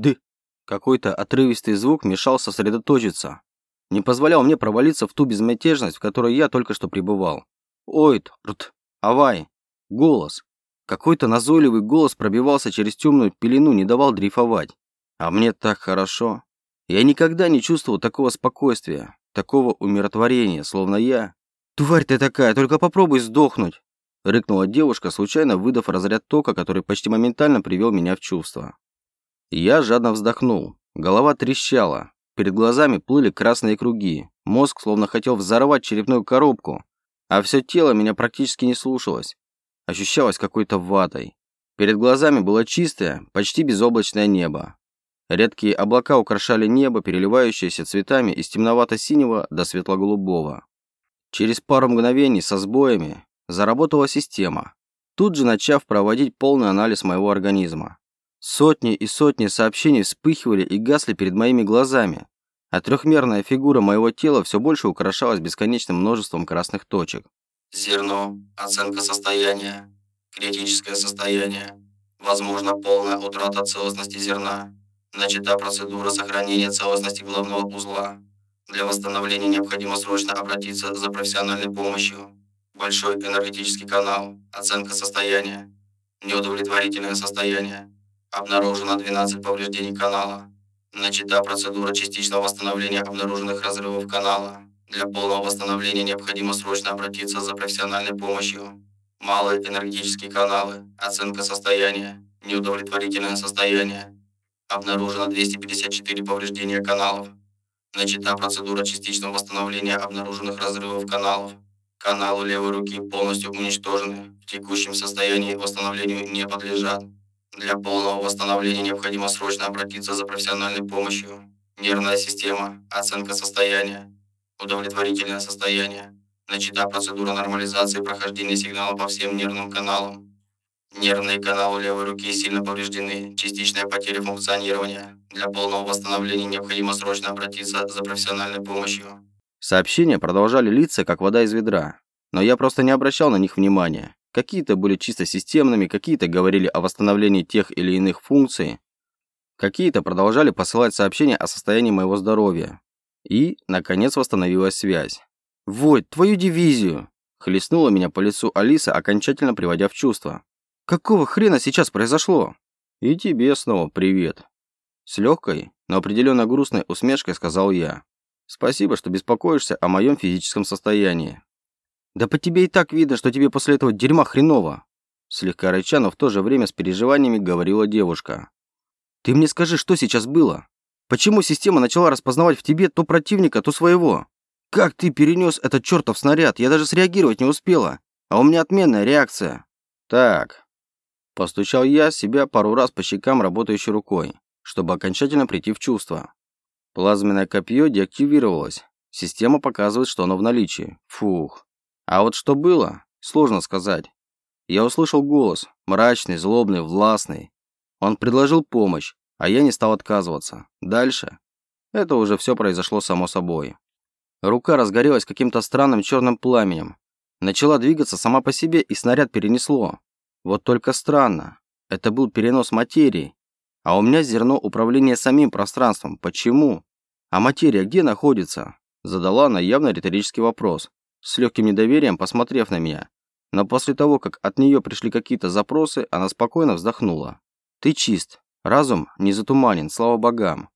д. Какой-то отрывистый звук мешал сосредоточиться. Не позволял мне провалиться в ту безмятежность, в которой я только что пребывал. Ойт, рт, авай. Голос. Какой-то назойливый голос пробивался через темную пелену, не давал дрейфовать. А мне так хорошо. Я никогда не чувствовал такого спокойствия, такого умиротворения, словно я... «Тварь ты такая, только попробуй сдохнуть!» Рыкнула девушка, случайно выдав разряд тока, который почти моментально привел меня в чувство. Я жадно вздохнул. Голова трещала. Перед глазами плыли красные круги. Мозг словно хотел взорвать черепную коробку. А все тело меня практически не слушалось. Ощущалось какой-то ватой. Перед глазами было чистое, почти безоблачное небо. Редкие облака украшали небо, переливающееся цветами из темновато-синего до светло-голубого. Через пару мгновений со сбоями заработала система, тут же начав проводить полный анализ моего организма. Сотни и сотни сообщений вспыхивали и гасли перед моими глазами, а трехмерная фигура моего тела все больше украшалась бесконечным множеством красных точек. Зерно. Оценка состояния. Критическое состояние. Возможно полная утрата целостности зерна. Начата процедура сохранения целостности головного узла. Для восстановления необходимо срочно обратиться за профессиональной помощью. Большой энергетический канал. Оценка состояния. Неудовлетворительное состояние. Обнаружено 12 повреждений канала. Начата процедура частичного восстановления обнаруженных разрывов канала. Для полного восстановления необходимо срочно обратиться за профессиональной помощью. Малые энергетические каналы. Оценка состояния. Неудовлетворительное состояние. Обнаружено 254 повреждения каналов. Начата процедура частичного восстановления обнаруженных разрывов каналов. Каналы левой руки полностью уничтожены. В текущем состоянии восстановлению не подлежат. Для полного восстановления необходимо срочно обратиться за профессиональной помощью. Нервная система. Оценка состояния. Удовлетворительное состояние. Начата процедура нормализации прохождения сигнала по всем нервным каналам. Нервные каналы левой руки сильно повреждены. Частичная потеря функционирования. Для полного восстановления необходимо срочно обратиться за профессиональной помощью. Сообщения продолжали литься, как вода из ведра. Но я просто не обращал на них внимания. Какие-то были чисто системными, какие-то говорили о восстановлении тех или иных функций, какие-то продолжали посылать сообщения о состоянии моего здоровья. И, наконец, восстановилась связь. «Войт, твою дивизию!» Хлестнула меня по лицу Алиса, окончательно приводя в чувство. Какого хрена сейчас произошло? И тебе снова привет. С легкой, но определенно грустной усмешкой сказал я. Спасибо, что беспокоишься о моем физическом состоянии. Да по тебе и так видно, что тебе после этого дерьма хреново. Слегка рыча, но в то же время с переживаниями говорила девушка. Ты мне скажи, что сейчас было? Почему система начала распознавать в тебе то противника, то своего? Как ты перенес этот чертов снаряд? Я даже среагировать не успела. А у меня отменная реакция. Так, Постучал я себя пару раз по щекам работающей рукой, чтобы окончательно прийти в чувство. Плазменное копье деактивировалось. Система показывает, что оно в наличии. Фух. А вот что было, сложно сказать. Я услышал голос, мрачный, злобный, властный. Он предложил помощь, а я не стал отказываться. Дальше. Это уже все произошло само собой. Рука разгорелась каким-то странным черным пламенем. Начала двигаться сама по себе, и снаряд перенесло. Вот только странно. Это был перенос материи. А у меня зерно управления самим пространством. Почему? А материя где находится? Задала она явно риторический вопрос, с легким недоверием посмотрев на меня. Но после того, как от нее пришли какие-то запросы, она спокойно вздохнула. Ты чист. Разум не затуманен, слава богам.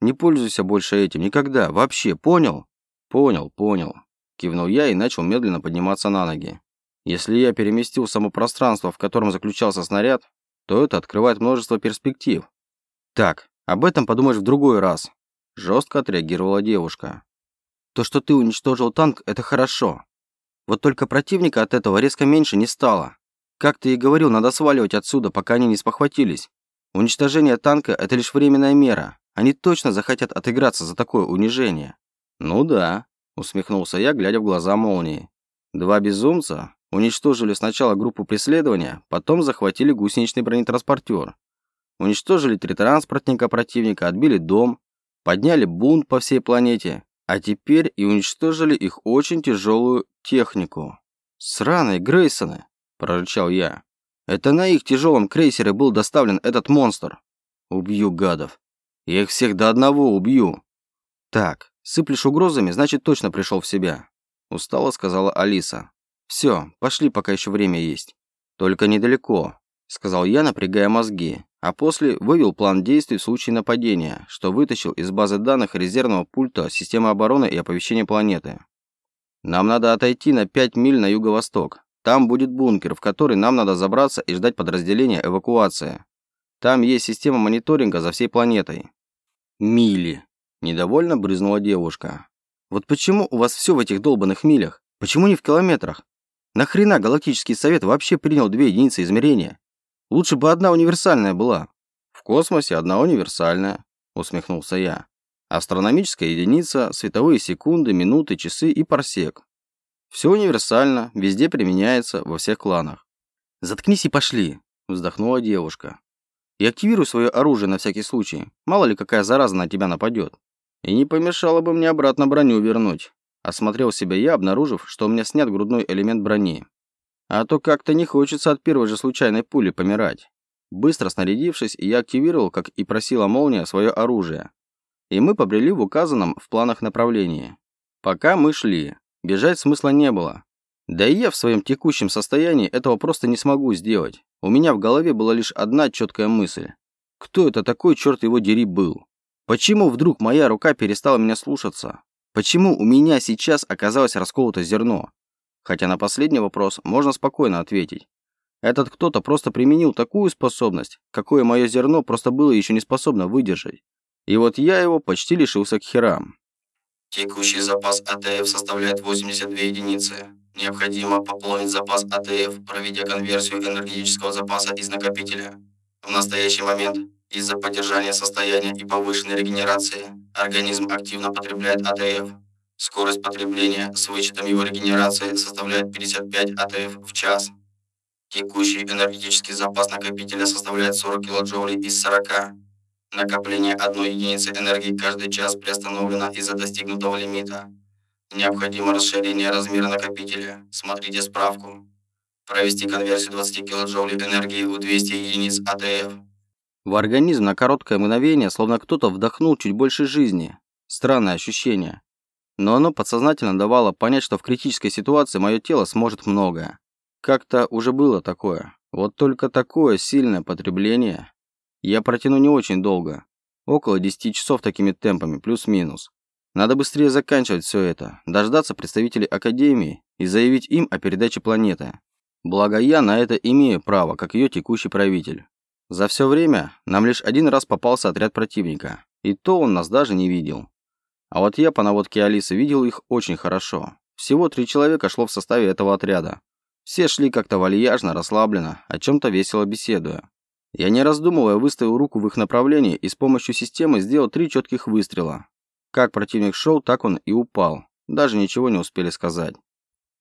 Не пользуйся больше этим никогда, вообще, понял? Понял, понял. Кивнул я и начал медленно подниматься на ноги. Если я переместил само пространство, в котором заключался снаряд, то это открывает множество перспектив. Так, об этом подумаешь в другой раз. Жестко отреагировала девушка. То, что ты уничтожил танк, это хорошо. Вот только противника от этого резко меньше не стало. Как ты и говорил, надо сваливать отсюда, пока они не спохватились. Уничтожение танка – это лишь временная мера. Они точно захотят отыграться за такое унижение. Ну да, усмехнулся я, глядя в глаза молнии. Два безумца, Уничтожили сначала группу преследования, потом захватили гусеничный бронетранспортер. Уничтожили три транспортника противника, отбили дом, подняли бунт по всей планете, а теперь и уничтожили их очень тяжелую технику. «Сраные Грейсоны!» – прорычал я. «Это на их тяжелом крейсере был доставлен этот монстр. Убью гадов. Я их всех до одного убью. Так, сыплешь угрозами, значит точно пришел в себя. Устало сказала Алиса. Все, пошли, пока еще время есть. Только недалеко, сказал я, напрягая мозги, а после вывел план действий в случае нападения, что вытащил из базы данных резервного пульта системы обороны и оповещения планеты. Нам надо отойти на 5 миль на юго-восток. Там будет бункер, в который нам надо забраться и ждать подразделения эвакуации. Там есть система мониторинга за всей планетой. Мили. Недовольно брызнула девушка. Вот почему у вас все в этих долбанных милях? Почему не в километрах? Нахрена Галактический Совет вообще принял две единицы измерения? Лучше бы одна универсальная была. В космосе одна универсальная, усмехнулся я. Астрономическая единица, световые секунды, минуты, часы и парсек. Все универсально, везде применяется, во всех кланах. «Заткнись и пошли», – вздохнула девушка. «И активируй свое оружие на всякий случай. Мало ли какая зараза на тебя нападет. И не помешало бы мне обратно броню вернуть». Осмотрел себя я, обнаружив, что у меня снят грудной элемент брони. А то как-то не хочется от первой же случайной пули помирать. Быстро снарядившись, я активировал, как и просила молния, свое оружие. И мы побрели в указанном в планах направлении. Пока мы шли, бежать смысла не было. Да и я в своем текущем состоянии этого просто не смогу сделать. У меня в голове была лишь одна четкая мысль. Кто это такой, черт его дери, был? Почему вдруг моя рука перестала меня слушаться? Почему у меня сейчас оказалось расколото зерно? Хотя на последний вопрос можно спокойно ответить. Этот кто-то просто применил такую способность, какое мое зерно просто было еще не способно выдержать. И вот я его почти лишился к херам. Текущий запас АТФ составляет 82 единицы. Необходимо пополнить запас АТФ, проведя конверсию энергетического запаса из накопителя. В настоящий момент из-за поддержания состояния и повышенной регенерации организм активно потребляет АТФ. Скорость потребления с вычетом его регенерации составляет 55 АТФ в час. Текущий энергетический запас накопителя составляет 40 килоджоулей из 40. Накопление одной единицы энергии каждый час приостановлено из-за достигнутого лимита. Необходимо расширение размера накопителя. Смотрите справку. Провести конверсию 20 килоджоулей энергии у 200 единиц АТФ. В организм на короткое мгновение словно кто-то вдохнул чуть больше жизни. Странное ощущение. Но оно подсознательно давало понять, что в критической ситуации мое тело сможет многое. Как-то уже было такое. Вот только такое сильное потребление я протяну не очень долго. Около 10 часов такими темпами, плюс-минус. Надо быстрее заканчивать все это, дождаться представителей Академии и заявить им о передаче планеты. Благо я на это имею право, как ее текущий правитель. За все время нам лишь один раз попался отряд противника, и то он нас даже не видел. А вот я по наводке Алисы видел их очень хорошо. Всего три человека шло в составе этого отряда. Все шли как-то вальяжно, расслабленно, о чем-то весело беседуя. Я не раздумывая выставил руку в их направлении и с помощью системы сделал три четких выстрела. Как противник шел, так он и упал. Даже ничего не успели сказать.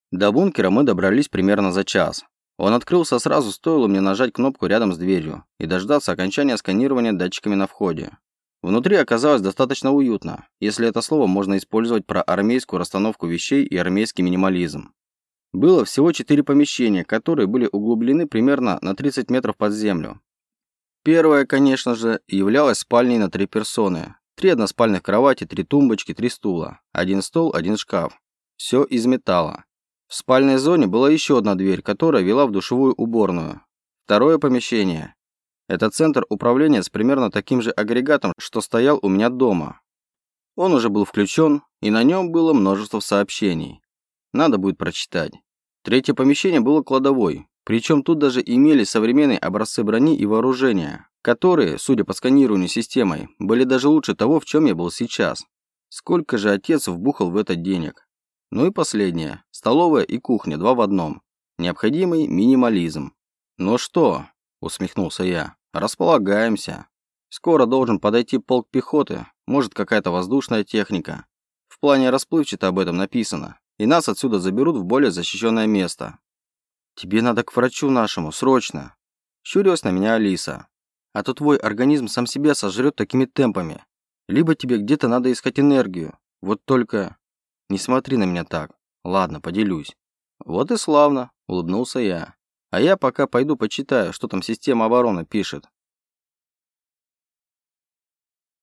До бункера мы добрались примерно за час. Он открылся сразу, стоило мне нажать кнопку рядом с дверью и дождаться окончания сканирования датчиками на входе. Внутри оказалось достаточно уютно, если это слово можно использовать про армейскую расстановку вещей и армейский минимализм. Было всего четыре помещения, которые были углублены примерно на 30 метров под землю. Первое, конечно же, являлось спальней на три персоны. Три односпальных кровати, три тумбочки, три стула, один стол, один шкаф. Все из металла. В спальной зоне была еще одна дверь, которая вела в душевую уборную. Второе помещение. Это центр управления с примерно таким же агрегатом, что стоял у меня дома. Он уже был включен, и на нем было множество сообщений. Надо будет прочитать. Третье помещение было кладовой, причем тут даже имели современные образцы брони и вооружения, которые, судя по сканированию системой, были даже лучше того, в чем я был сейчас. Сколько же отец вбухал в это денег? Ну и последнее. Столовая и кухня, два в одном. Необходимый минимализм. «Ну что?» – усмехнулся я. «Располагаемся. Скоро должен подойти полк пехоты, может какая-то воздушная техника. В плане расплывчато об этом написано, и нас отсюда заберут в более защищенное место. Тебе надо к врачу нашему, срочно!» Щурилась на меня Алиса. «А то твой организм сам себя сожрет такими темпами. Либо тебе где-то надо искать энергию. Вот только...» Не смотри на меня так. Ладно, поделюсь. Вот и славно, улыбнулся я. А я пока пойду почитаю, что там система обороны пишет.